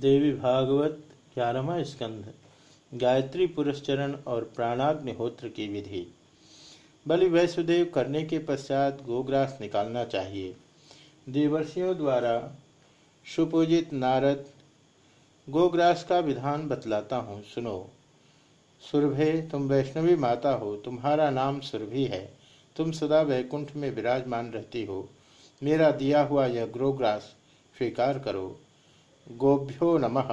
देवी भागवत ग्यारहवा स्कंध, गायत्री पुरस्चरण और प्राणाग्निहोत्र की विधि। बलि वैष्णदेव करने के पश्चात गोग्रास निकालना चाहिए। देवर्षियों द्वारा सुपूजित नारद, गोग्रास का विधान बतलाता हूँ, सुनो। सुरभे, तुम वैष्णवी माता हो, तुम्हारा नाम सुरभि है। तुम सदा वैकुंठ में विराजमान रहती हो। मेरा दिया हुआ यह गोग्रास स्वीकार करो। गोभ्यो नमः।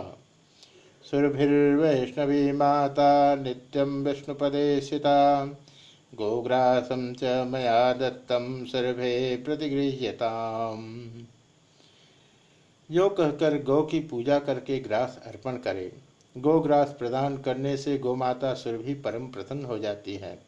सुरभिर्वैष्णवी माता नित्यं विष्णुपदे स्थिता गोग्रासं च मया दत्तं सुरभे प्रतिगृह्यताम्। यो कहकर गौ की पूजा करके ग्रास अर्पण करे। गोग्रास प्रदान करने से गोमाता सुरभि परम प्रसन्न हो जाती है।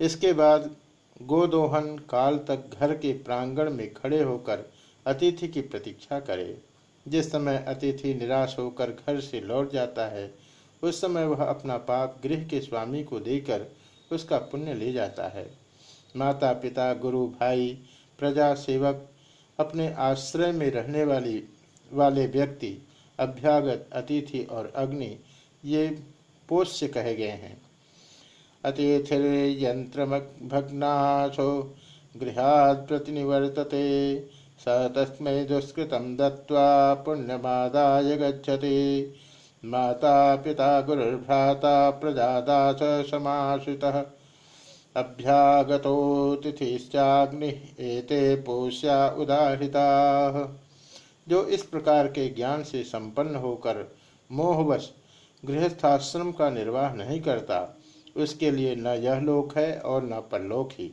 इसके बाद गोदोहन काल तक घर के प्रांगण में खड़े होकर अतिथि की प्रतीक्षा करे। जिस समय अतिथि निराश होकर घर से लौट जाता है, उस समय वह अपना पाप गृह के स्वामी को देकर उसका पुण्य ले जाता है। माता पिता गुरु, भाई प्रजा सेवक अपने आश्रय में रहने वाली, वाले व्यक्ति, अभ्यागत अतिथि और अग्नि, ये पोष्य कहे गए हैं। अतिथिर्यंत्र भग्नाशो गृहात् प्रतिनिवर्तते। स तस्म दुष्कृत दत्वा पुण्यमादाय गच्छति। माता पिता गुरुर्भ्राता प्रजादास समाश्रितः। अभ्यागतोतिथिश्चाग्नि एते पोष्या उदाहृता। जो इस प्रकार के ज्ञान से संपन्न होकर मोहवश गृहस्थाश्रम का निर्वाह नहीं करता, उसके लिए न यह लोक है और न परलोक ही।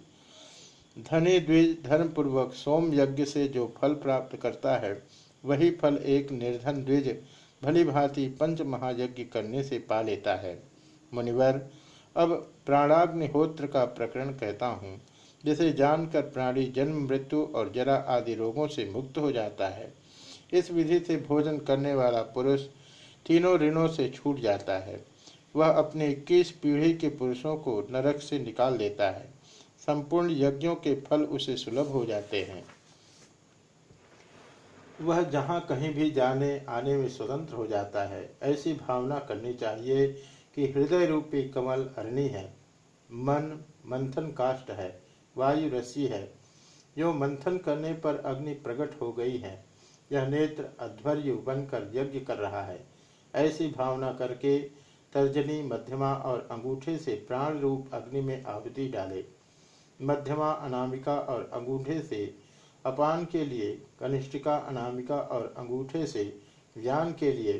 धनी द्विज धर्मपूर्वक सोम यज्ञ से जो फल प्राप्त करता है, वही फल एक निर्धन द्विज, भली भांति पंच महायज्ञ करने से पा लेता है। मुनिवर, अब प्राणाग्निहोत्र का प्रकरण कहता हूँ, जिसे जानकर प्राणी जन्म, मृत्यु और जरा आदि रोगों से मुक्त हो जाता है। इस विधि से भोजन करने वाला पुरुष तीनों ऋणों से छूट जाता है। वह अपने इक्कीस पीढ़ी के पुरुषों को नरक से निकाल देता है। संपूर्ण यज्ञों के फल उसे सुलभ हो जाते हैं। वह जहाँ कहीं भी जाने, आने में स्वतंत्र हो जाता है। ऐसी भावना करनी चाहिए कि हृदय रूपी कमल अरणी है। मन, मंथन काष्ट है। वायु रसी है। जो मंथन करने पर अग्नि प्रकट हो गई है। यह नेत्र अध्वर्यु बनकर यज्ञ कर रहा है। ऐसी भावना करके तर्जनी, मध्यमा और अंगूठे से प्राण रूप अग्नि में आहुति डाले। मध्यमा अनामिका और अंगूठे से, अपान के लिए कनिष्ठिका अनामिका और अंगूठे से, व्यान के लिए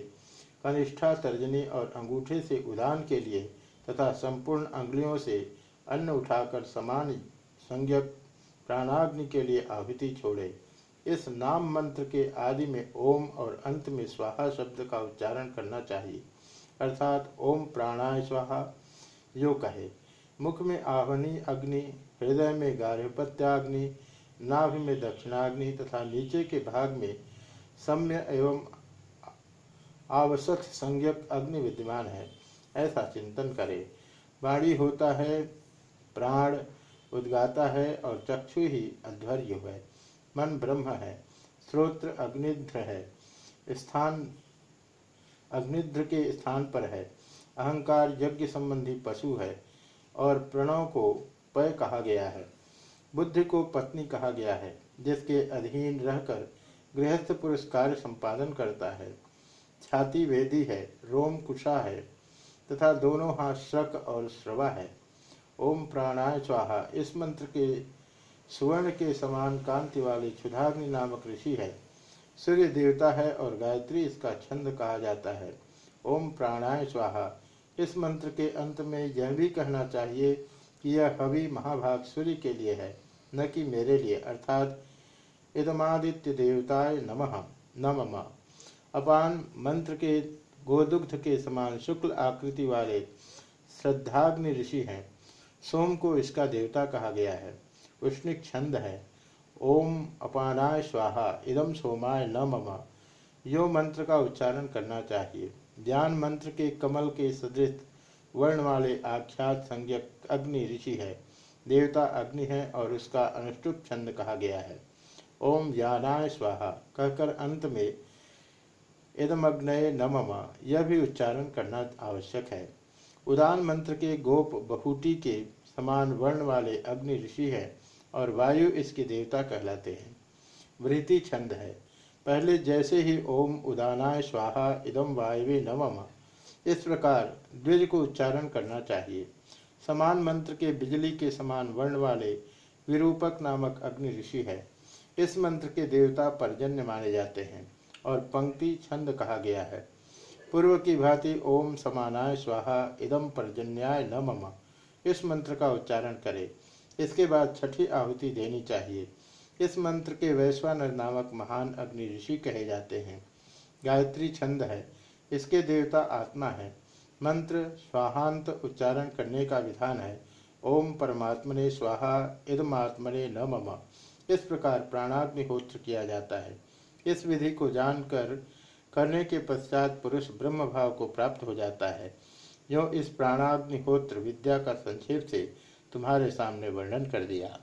कनिष्ठा तर्जनी और अंगूठे से उदान के लिए तथा संपूर्ण अंगुलियों से अन्न उठाकर समान संज्ञक प्राणाग्नि के लिए आहुति छोड़े। इस नाम मंत्र के आदि में ओम और अंत में स्वाहा शब्द का उच्चारण करना चाहिए। अर्थात ओम प्राणाय स्वाहा, यो कहे। मुख में आवनी, अग्नि, हृदय में गार्हपत्याग्नि नाभि में दक्षिणाग्नि तथा नीचे के भाग में सम्य एवं आवश्यक संज्ञक अग्नि विद्यमान है, ऐसा चिंतन करे। वाणी होता है, प्राण उद्गाता है और चक्षु ही अध्वर्य है मन ब्रह्म है श्रोत्र अग्निध्र है, स्थान, अग्निध्र के स्थान पर है। अहंकार यज्ञ संबंधी पशु है और प्रणव को पय कहा गया है। बुद्धि को पत्नी कहा गया है, जिसके अधीन रहकर गृहस्थ पुरुष कार्य संपादन करता है। छाती वेदी है, रोम कुशा है, तथा दोनों हाथ श्रक और श्रवा है। ओम प्राणाय स्वाहा। इस मंत्र के सुवर्ण के समान कांति वाले क्षुधाग्नि नामक ऋषि है। सूर्य देवता है और गायत्री इसका छंद कहा जाता है। ओम प्राणाय स्वाहा। इस मंत्र के अंत में यह भी कहना चाहिए कि यह हवि महाभाग सूर्य के लिए है, न कि मेरे लिए, अर्थात इदमादित्य देवताय नमः, नम। अपान मंत्र के गोदुग्ध के समान शुक्ल आकृति वाले श्रद्धाग्नि ऋषि हैं। सोम को इसका देवता कहा गया है। उष्णिक छंद है। ओम अपानाय स्वाहा इदम सोमाय न मम यो मंत्र का उच्चारण करना चाहिए। ज्ञान मंत्र के कमल के सदृश वर्ण वाले आख्यात संज्ञक अग्नि ऋषि है। देवता अग्नि है और उसका अनुष्टुप छंद कहा गया है। ओम ज्ञानाय स्वाहा। कहकर अंत में, इदमग्नय न मम यह भी उच्चारण करना आवश्यक है। उदान मंत्र के गोप बहुटी के समान वर्ण वाले अग्नि ऋषि है और वायु इसके देवता कहलाते हैं। वृत्ति छंद है। पहले जैसे ही ओम उदानाय स्वाहा इदम वायवे नमम इस प्रकार द्विज को उच्चारण करना चाहिए। समान मंत्र के बिजली के समान वर्ण वाले विरूपक नामक अग्नि ऋषि है। इस मंत्र के देवता पर्जन्य माने जाते हैं और पंक्ति छंद कहा गया है। पूर्व की भांति ओम समानाय स्वाहा इदम पर्जन्याय न मम इस मंत्र का उच्चारण करें। इसके बाद छठी आहुति देनी चाहिए। इस मंत्र के वैश्वानर नामक महान अग्नि ऋषि कहे जाते हैं। गायत्री छंद है। इसके देवता आत्मा है। मंत्र स्वाहांत उच्चारण करने का विधान है। ओम परमात्मने स्वाहा, इदमात्मने न मम इस प्रकार प्राणाग्निहोत्र किया जाता है। इस विधि को जानकर, करने के पश्चात पुरुष ब्रह्म भाव को प्राप्त हो जाता है। जो इस प्राणाग्निहोत्र विद्या का संक्षेप से तुम्हारे सामने वर्णन कर दिया।